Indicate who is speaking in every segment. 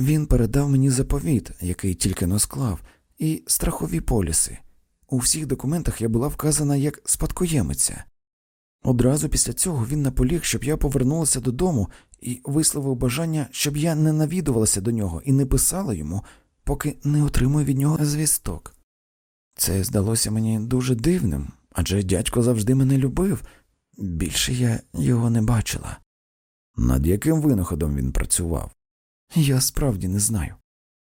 Speaker 1: Він передав мені заповіт, який тільки но склав, і страхові поліси. У всіх документах я була вказана як спадкоємиця. Одразу після цього він наполіг, щоб я повернулася додому і висловив бажання, щоб я не навідувалася до нього і не писала йому, поки не отримую від нього звісток. Це здалося мені дуже дивним, адже дядько завжди мене любив, більше я його не бачила.
Speaker 2: Над яким винаходом він працював?
Speaker 1: Я справді не знаю.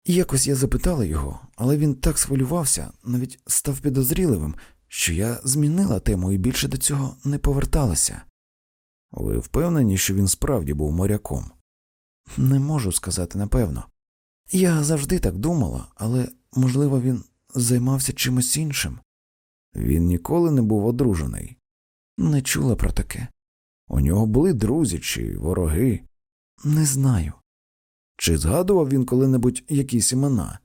Speaker 1: Якось я запитала його, але він так схвилювався, навіть став підозріливим, що я змінила тему і більше до цього не поверталася.
Speaker 2: Ви впевнені, що він справді був моряком?
Speaker 1: Не можу сказати напевно. Я завжди так думала, але, можливо, він займався чимось іншим.
Speaker 2: Він ніколи не був одружений.
Speaker 1: Не чула про таке.
Speaker 2: У нього були друзі чи вороги.
Speaker 1: Не знаю.
Speaker 2: Чи згадував він коли-небудь якісь імена?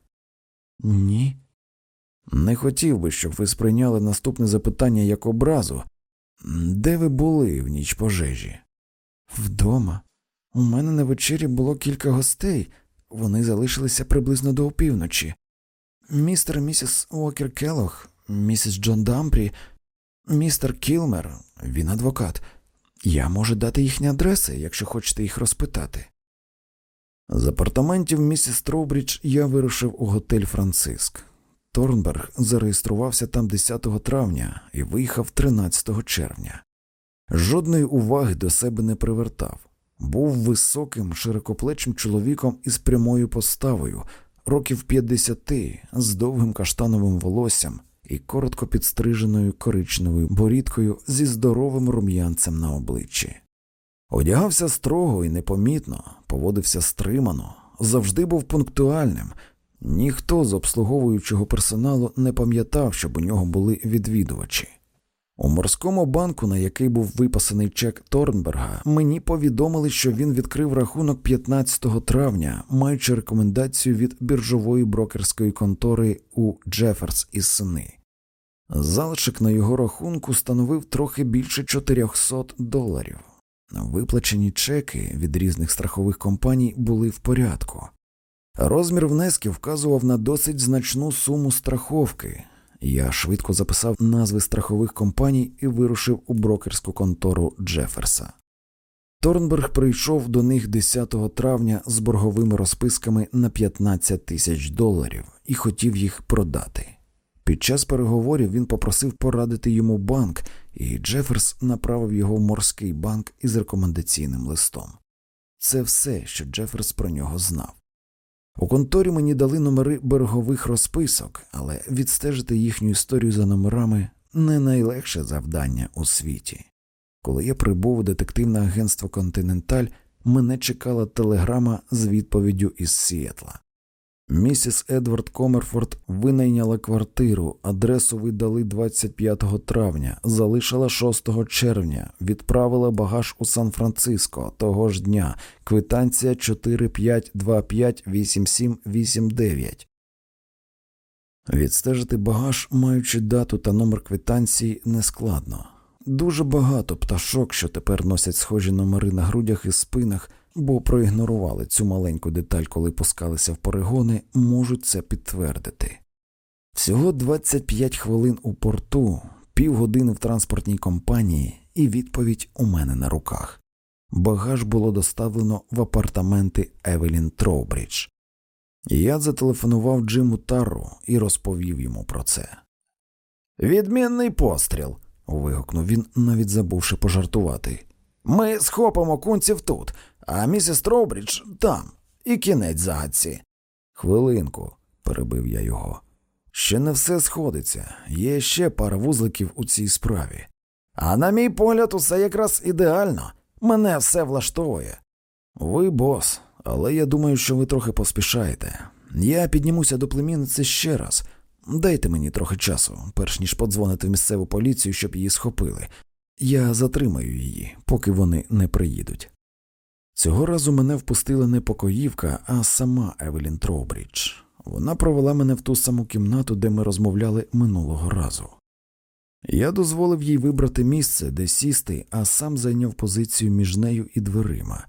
Speaker 1: Ні.
Speaker 2: Не хотів би, щоб ви сприйняли наступне запитання як образу. Де ви були в ніч пожежі?
Speaker 1: Вдома. У мене на вечері було кілька гостей, вони залишилися приблизно до опівночі. Містер і місіс Уокер Келлог, місіс Джон Дампрі, містер Кілмер, він адвокат. Я можу дати їхні адреси, якщо хочете їх розпитати.
Speaker 2: З апартаментів місіс Троубрідж я вирушив у готель Франциск. Торнберг зареєструвався там 10 травня і виїхав 13 червня. Жодної уваги до себе не привертав. Був високим, широкоплечим чоловіком із прямою поставою, років 50, з довгим каштановим волоссям і коротко підстриженою коричневою борідкою зі здоровим рум'янцем на обличчі. Одягався строго і непомітно, поводився стримано, завжди був пунктуальним. Ніхто з обслуговуючого персоналу не пам'ятав, щоб у нього були відвідувачі. У морському банку, на який був виписаний чек Торнберга, мені повідомили, що він відкрив рахунок 15 травня, маючи рекомендацію від біржової брокерської контори у Джеферс і сини. Залишок на його рахунку становив трохи більше 400 доларів. Виплачені чеки від різних страхових компаній були в порядку. Розмір внесків вказував на досить значну суму страховки. Я швидко записав назви страхових компаній і вирушив у брокерську контору Джеферса. Торнберг прийшов до них 10 травня з борговими розписками на 15 тисяч доларів і хотів їх продати. Під час переговорів він попросив порадити йому банк, і Джеферс направив його в морський банк із рекомендаційним листом. Це все, що Джеферс про нього знав. У конторі мені дали номери берегових розписок, але відстежити їхню історію за номерами не найлегше завдання у світі. Коли я прибув у детективне агентство Континенталь, мене чекала телеграма з відповіддю із Сіетла. Місіс Едвард Комерфорд винайняла квартиру, адресу видали 25 травня, залишила 6 червня, відправила багаж у Сан-Франциско того ж дня, квитанція 45258789. Відстежити багаж, маючи дату та номер квитанції, нескладно. Дуже багато пташок, що тепер носять схожі номери на грудях і спинах, бо проігнорували цю маленьку деталь, коли пускалися в перегони, можуть це підтвердити. Всього 25 хвилин у порту, півгодини в транспортній компанії, і відповідь у мене на руках. Багаж було доставлено в апартаменти Евелін Троубрідж. Я зателефонував Джиму Тарру і розповів йому про це. Відмінний постріл. вигукнув він, навіть забувши пожартувати. Ми схопимо кунців тут, а місіс Троубрідж там, і кінець загадці. Хвилинку, перебив я його. Ще не все сходиться, є ще пара вузликів у цій справі. А на мій погляд, усе якраз ідеально. Мене все влаштовує. Ви бос, але я думаю, що ви трохи поспішаєте. Я піднімуся до племінниці ще раз. Дайте мені трохи часу, перш ніж подзвонити в місцеву поліцію, щоб її схопили. Я затримаю її, поки вони не приїдуть. Цього разу мене впустила не покоївка, а сама Евелін Троубрідж. Вона провела мене в ту саму кімнату, де ми розмовляли минулого разу. Я дозволив їй вибрати місце, де сісти, а сам зайняв позицію між нею і дверима.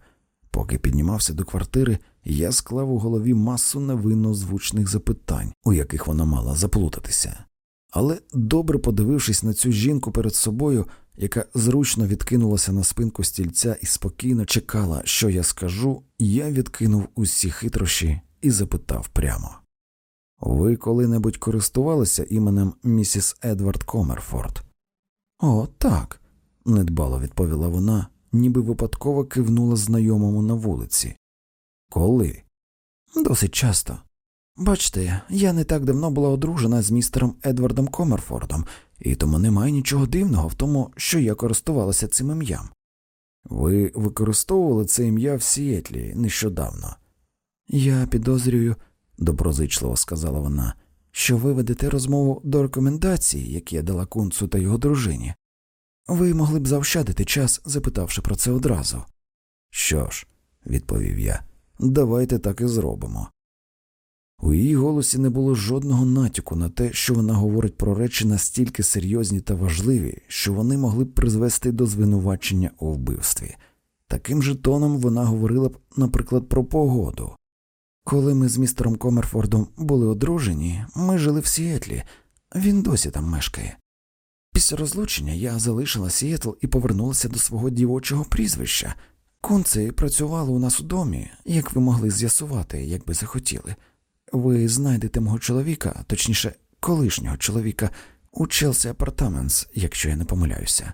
Speaker 2: Поки піднімався до квартири, Я склав у голові масу невинно звучних запитань, у яких вона мала заплутатися. Але, добре подивившись на цю жінку перед собою, яка зручно відкинулася на спинку стільця і спокійно чекала, що я скажу, я відкинув усі хитрощі і запитав прямо Ви коли-небудь користувалися іменем місіс Едвард Комерфорд? О, так, недбало відповіла вона, ніби випадково кивнула знайомому на вулиці. Коли? Досить часто. Бачите, я не так давно була одружена з містером Едвардом Комерфордом, і тому немає нічого дивного в тому, що я користувалася цим ім'ям. Ви використовували це ім'я в Сіетлі нещодавно. Я підозрюю, доброзичливо сказала вона, що ви ведете розмову до рекомендацій, які я дала кунцу та його дружині. Ви могли б заощадити час, запитавши про це одразу. Що ж, відповів я, давайте так і зробимо. У її голосі не було жодного натяку на те, що вона говорить про речі настільки серйозні та важливі, що вони могли б призвести до звинувачення у вбивстві. Таким же тоном вона говорила б, наприклад, про погоду. Коли ми з містером Комерфордом були одружені, ми жили в Сіетлі, він досі там мешкає. Після розлучення я залишила Сіетл і повернулася до свого дівочого прізвища. Кунці працювали у нас у домі, як ви могли з'ясувати, якби захотіли. Ви знайдете мого чоловіка, точніше, колишнього чоловіка, у Челсі Апартаментс, якщо я не помиляюся.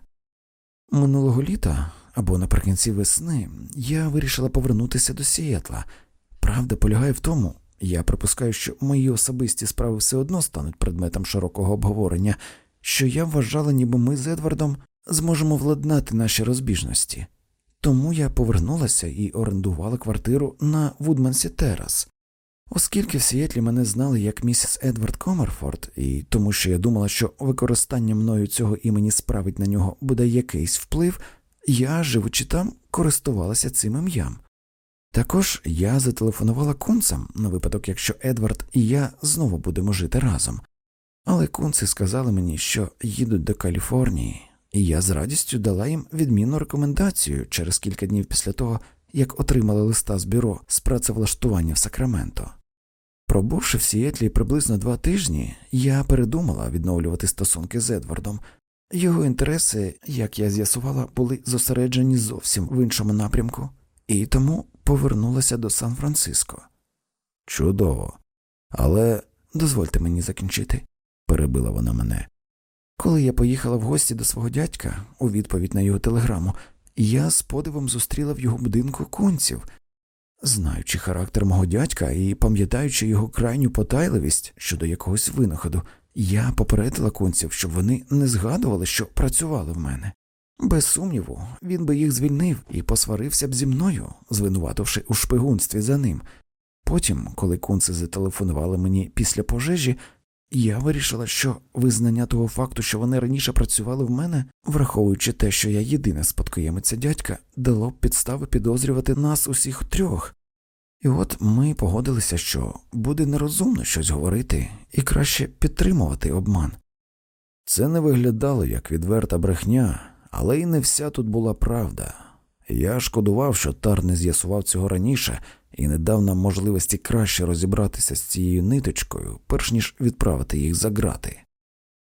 Speaker 2: Минулого літа або наприкінці весни я вирішила повернутися до Сієтла. Правда полягає в тому, я припускаю, що мої особисті справи все одно стануть предметом широкого обговорення, що я вважала, ніби ми з Едвардом зможемо владнати наші розбіжності. Тому я повернулася і орендувала квартиру на Вудмансі Терас. Оскільки в Сіетлі мене знали як місіс Едвард Комерфорд, і тому що я думала, що використання мною цього імені справить на нього буде якийсь вплив, я, живучи там, користувалася цим ім'ям. Також я зателефонувала кунцам на випадок, якщо Едвард і я знову будемо жити разом. Але кунци сказали мені, що їдуть до Каліфорнії, і я з радістю дала їм відмінну рекомендацію через кілька днів після того, як отримала листа з бюро з працевлаштування в Сакраменто. Пробувши в Сіетлі приблизно два тижні, я передумала відновлювати стосунки з Едвардом. Його інтереси, як я з'ясувала, були зосереджені зовсім в іншому напрямку, і тому повернулася до Сан Франциско. Чудово, але дозвольте мені закінчити, перебила вона мене. Коли я поїхала в гості до свого дядька у відповідь на його телеграму, я з подивом зустріла в його будинку кунців. Знаючи характер мого дядька і пам'ятаючи його крайню потайливість щодо якогось винаходу, я попередила кунців, щоб вони не згадували, що працювали в мене. Без сумніву, він би їх звільнив і посварився б зі мною, звинувативши у шпигунстві за ним. Потім, коли кунці зателефонували мені після пожежі, я вирішила, що визнання того факту, що вони раніше працювали в мене, враховуючи те, що я єдина спадкоємиця дядька, дало б підстави підозрювати нас усіх трьох. І от ми погодилися, що буде нерозумно щось говорити і краще підтримувати обман. Це не виглядало як відверта брехня, але й не вся тут була правда. Я шкодував, що Тар не з'ясував цього раніше і не дав нам можливості краще розібратися з цією ниточкою, перш ніж відправити їх за грати.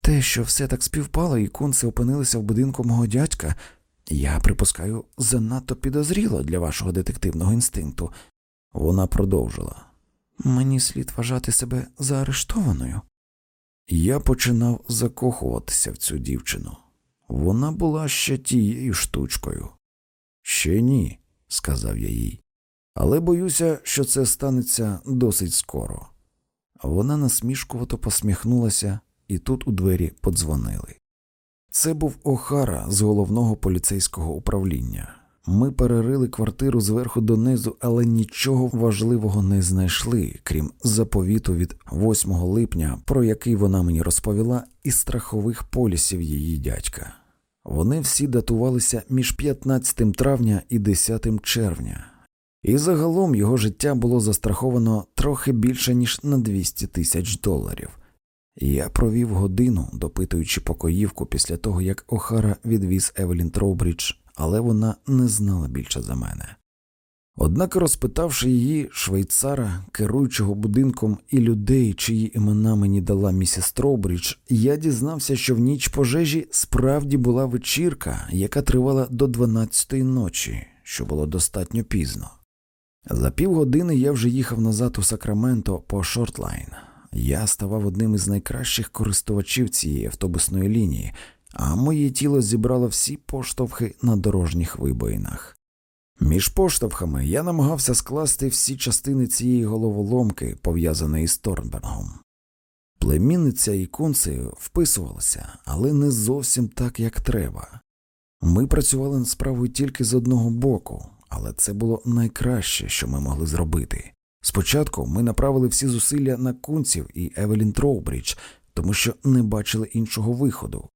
Speaker 2: Те, що все так співпало, і кунці опинилися в будинку мого дядька, я припускаю, занадто підозріло для вашого детективного інстинкту. Вона продовжила мені слід вважати себе заарештованою. Я починав закохуватися в цю дівчину. Вона була ще тією штучкою. Ще ні, сказав я їй, але боюся, що це станеться досить скоро. Вона насмішкувато посміхнулася, і тут у двері подзвонили. Це був Охара з головного поліцейського управління. Ми перерили квартиру зверху донизу, але нічого важливого не знайшли, крім заповіту від 8 липня, про який вона мені розповіла, і страхових полісів її дядька. Вони всі датувалися між 15 травня і 10 червня, і загалом його життя було застраховано трохи більше ніж на 200 тисяч доларів. Я провів годину, допитуючи покоївку після того, як Охара відвіз Евелін Троубрідж, але вона не знала більше за мене.
Speaker 1: Однак, розпитавши її, швейцара, керуючого будинком і людей, чиї імена мені дала місіс Троубрідж, я дізнався, що в ніч пожежі справді була вечірка, яка тривала до 12-ї ночі, що було достатньо пізно. За півгодини я вже їхав назад у Сакраменто по Шортлайн. Я ставав одним із найкращих користувачів цієї автобусної лінії, а моє тіло зібрало всі поштовхи на дорожніх вибоїнах. Між поштовхами я намагався скласти всі частини цієї головоломки, пов'язаної з Торнбергом. Племінниця і кунци вписувалися, але не зовсім так, як треба. Ми працювали над справою тільки з одного боку, але це було найкраще, що ми могли зробити. Спочатку ми направили всі зусилля на кунців і Евелін Троубрідж, тому що не бачили іншого виходу.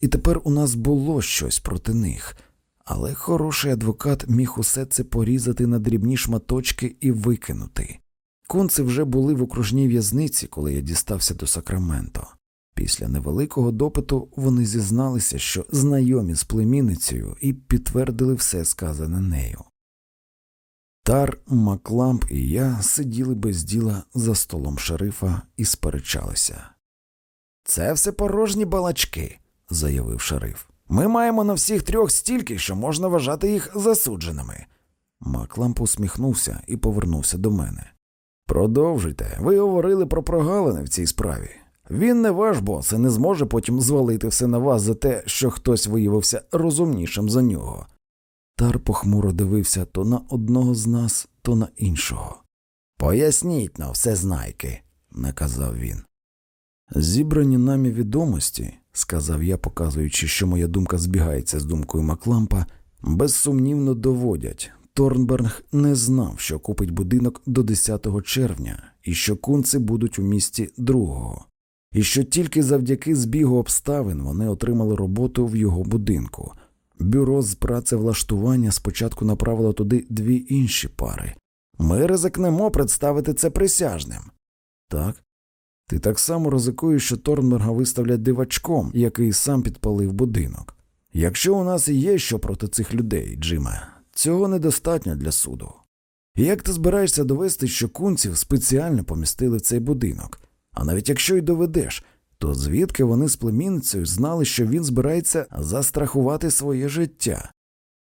Speaker 1: І тепер у нас було щось проти них. Але хороший адвокат міг усе це порізати на дрібні шматочки і викинути. Кунці вже були в окружній в'язниці, коли я дістався до Сакраменто. Після невеликого допиту вони зізналися, що знайомі з племінницею і підтвердили все сказане нею. Тар, Макламп і я сиділи без діла за столом шерифа і сперечалися. Це все порожні балачки, заявив шериф. Ми маємо на всіх трьох стільки, що можна вважати їх засудженими. Макламп усміхнувся і повернувся до мене. Продовжуйте, ви говорили про прогалини в цій справі. Він не ваш бос і не зможе потім звалити все на вас за те, що хтось виявився розумнішим за нього. Тар похмуро дивився то на одного з нас, то на іншого. Поясніть на все знайки, наказав він. Зібрані нами відомості, сказав я, показуючи, що моя думка збігається з думкою Маклампа, безсумнівно доводять. Торнберг не знав, що купить будинок до 10 червня, і що кунці будуть у місті 2 і що тільки завдяки збігу обставин вони отримали роботу в його будинку. Бюро з працевлаштування спочатку направило туди дві інші пари. Ми ризикнемо представити це присяжним. Так. Ти так само ризикуєш, що Торнберга виставлять дивачком, який сам підпалив будинок. Якщо у нас і є що проти цих людей, Джиме, цього недостатньо для суду. І як ти збираєшся довести, що кунців спеціально помістили в цей будинок? А навіть якщо й доведеш, то звідки вони з племінницею знали, що він збирається застрахувати своє життя?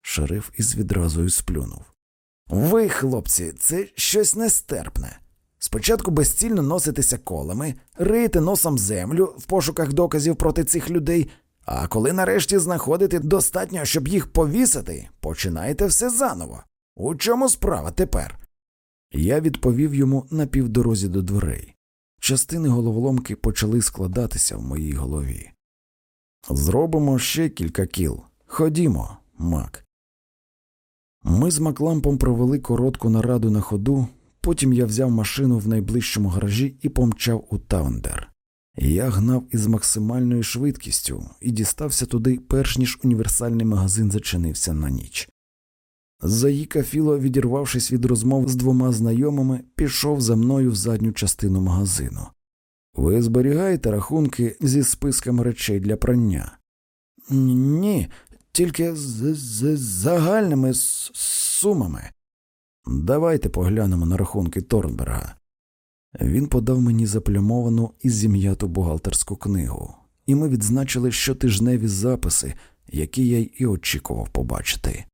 Speaker 1: Шериф із відразою сплюнув. Ви, хлопці, це щось нестерпне. Спочатку безцільно носитися колами, рити носом землю в пошуках доказів проти цих людей, а коли нарешті знаходите достатньо, щоб їх повісити, починаєте все заново. У чому справа тепер? Я відповів йому на півдорозі до дверей. Частини головоломки почали складатися в моїй голові. Зробимо ще кілька кіл. Ходімо, Мак. Ми з Маклампом провели коротку нараду на ходу, потім я взяв машину в найближчому гаражі і помчав у Таундер. Я гнав із максимальною швидкістю і дістався туди, перш ніж універсальний магазин зачинився на ніч. Заїка Філо, відірвавшись від розмов з двома знайомими, пішов за мною в задню частину магазину. Ви зберігаєте рахунки зі списками речей для прання? Ні, тільки з, з загальними с- сумами. Давайте поглянемо на рахунки Торнберга. Він подав мені заплямовану і зім'яту бухгалтерську книгу, і ми відзначили щотижневі записи, які я й очікував побачити.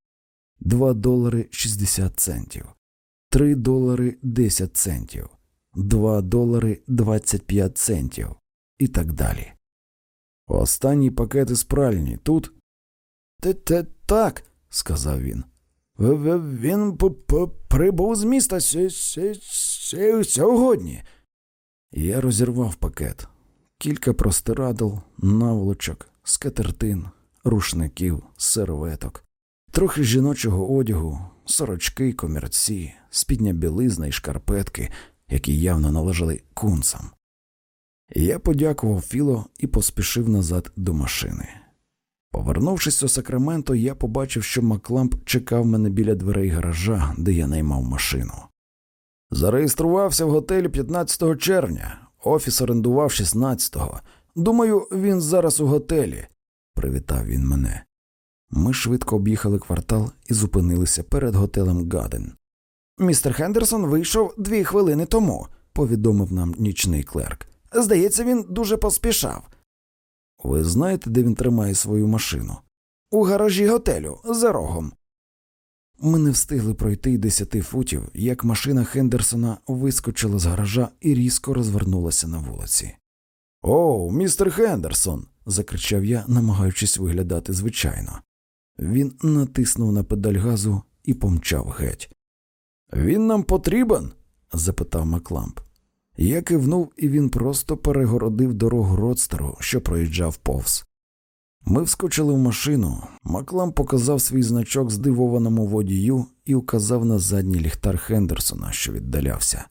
Speaker 1: 2 долари 60 центів, 3 долари 10 центів, 2 долари 25 центів і так далі. Останній пакет із пральні тут. Те, те так, сказав він. Він п- п- прибув з міста сь- сь- сь- сьогодні. Я розірвав пакет. Кілька простирадл, наволочок, скатертин, рушників, серветок, трохи жіночого одягу, сорочки, комірці, спідня білизна і шкарпетки, які явно належали кунцам. Я подякував Філо і поспішив назад до машини. Повернувшись у Сакраменто, я побачив, що Макламп чекав мене біля дверей гаража, де я наймав машину. Зареєструвався в готелі 15 червня, офіс орендував 16-го. Думаю, він зараз у готелі, привітав він мене. Ми швидко об'їхали квартал і зупинилися перед готелем Гаден. Містер Хендерсон вийшов дві хвилини тому, повідомив нам нічний клерк. Здається, він дуже поспішав.
Speaker 2: Ви знаєте, де він тримає свою машину?
Speaker 1: У гаражі готелю за рогом.
Speaker 2: Ми не встигли пройти й десяти футів, як машина Хендерсона вискочила з гаража і різко розвернулася на вулиці. О, містер Хендерсон. закричав я, намагаючись виглядати звичайно. Він натиснув на педаль газу і помчав геть. Він нам потрібен? запитав Макламп. Я кивнув, і він просто перегородив дорогу родстеру, що проїжджав повз. Ми вскочили в машину. Маклам показав свій значок здивованому водію і указав на задній ліхтар Хендерсона, що віддалявся.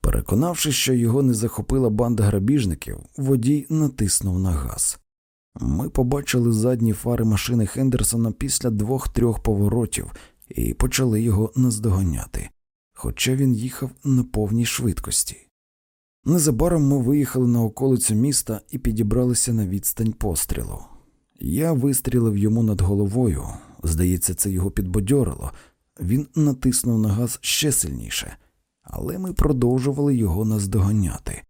Speaker 2: Переконавшись, що його не захопила банда грабіжників, водій натиснув на газ. Ми побачили задні фари машини Хендерсона після двох-трьох поворотів і почали його наздоганяти, хоча він їхав на повній швидкості. Незабаром ми виїхали на околицю міста і підібралися на відстань пострілу. Я вистрілив йому над головою, здається, це його підбодьорило. Він натиснув на газ ще сильніше, але ми продовжували його наздоганяти.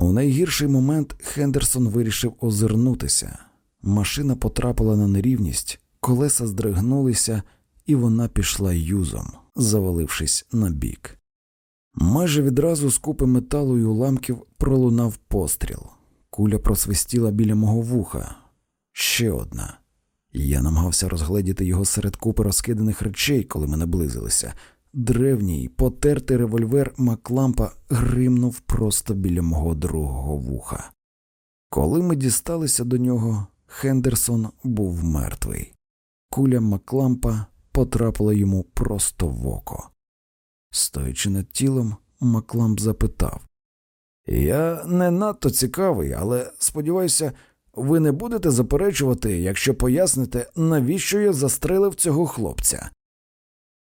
Speaker 2: У найгірший момент Хендерсон вирішив озирнутися. Машина потрапила на нерівність, колеса здригнулися, і вона пішла юзом, завалившись на бік. Майже відразу з купи металу і уламків пролунав постріл. Куля просвистіла біля мого вуха. Ще одна. Я намагався розгледіти його серед купи розкиданих речей, коли ми наблизилися. Древній, потертий револьвер Маклампа гримнув просто біля мого другого вуха. Коли ми дісталися до нього, Хендерсон був мертвий. Куля Маклампа потрапила йому просто в око. Стоячи над тілом, Макламп запитав Я не надто цікавий, але сподіваюся, ви не будете заперечувати, якщо поясните, навіщо я застрелив цього хлопця.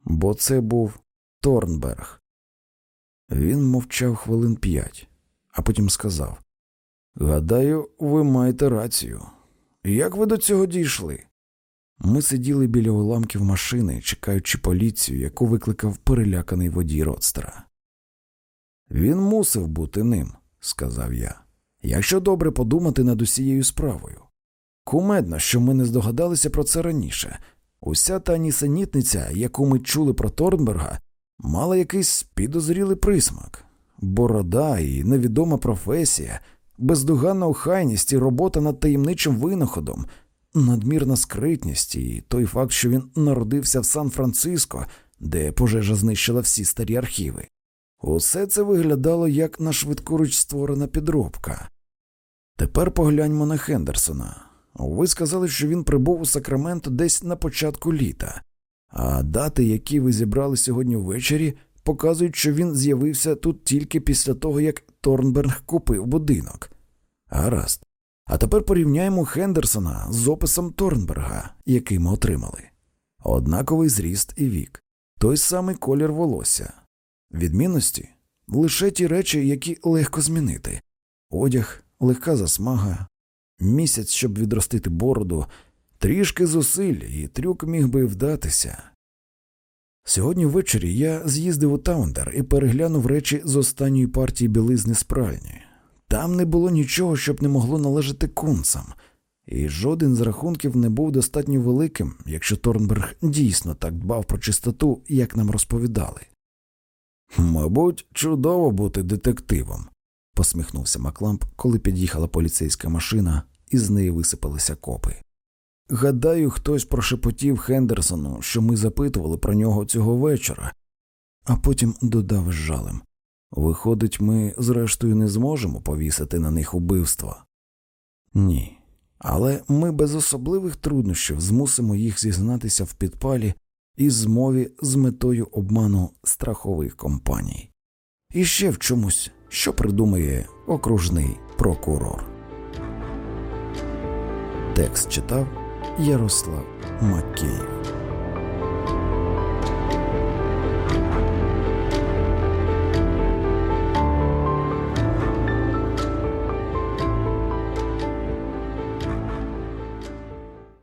Speaker 2: Бо це був Торнберг. Він мовчав хвилин п'ять, а потім сказав Гадаю, ви маєте рацію. Як ви до цього дійшли? Ми сиділи біля уламків машини, чекаючи поліцію, яку викликав переляканий водій Родстера. Він мусив бути ним, сказав я, якщо добре подумати над усією справою. Кумедно, що ми не здогадалися про це раніше. Уся та нісенітниця, яку ми чули про Торнберга, мала якийсь підозрілий присмак, борода і невідома професія, бездоганна охайність і робота над таємничим винаходом, надмірна скритність і той факт, що він народився в Сан-Франциско, де пожежа знищила всі старі архіви. Усе це виглядало як на швидкоруч створена підробка. Тепер погляньмо на Хендерсона. Ви сказали, що він прибув у Сакраменто десь на початку літа, а дати, які ви зібрали сьогодні ввечері, показують, що він з'явився тут тільки після того, як Торнберг купив будинок. Гаразд. А тепер порівняємо Хендерсона з описом Торнберга, який ми отримали. Однаковий зріст і вік, той самий колір волосся. Відмінності лише ті речі, які легко змінити одяг, легка засмага, місяць, щоб відростити бороду, трішки зусиль, і трюк міг би вдатися. Сьогодні ввечері я з'їздив у Таундер і переглянув речі з останньої партії білизни з пральні. Там не було нічого, щоб не могло належати кунцам, і жоден з рахунків не був достатньо великим, якщо Торнберг дійсно так дбав про чистоту, як нам розповідали. Мабуть, чудово бути детективом, посміхнувся Макламп, коли під'їхала поліцейська машина, і з неї висипалися копи. Гадаю, хтось прошепотів Хендерсону, що ми запитували про нього цього вечора, а потім додав з жалем Виходить, ми, зрештою, не зможемо повісити на них убивство? Ні. Але ми без особливих труднощів змусимо їх зізнатися в підпалі і змові з метою обману страхових компаній. І ще в чомусь, що придумає окружний прокурор. Текст читав Ярослав Макеєв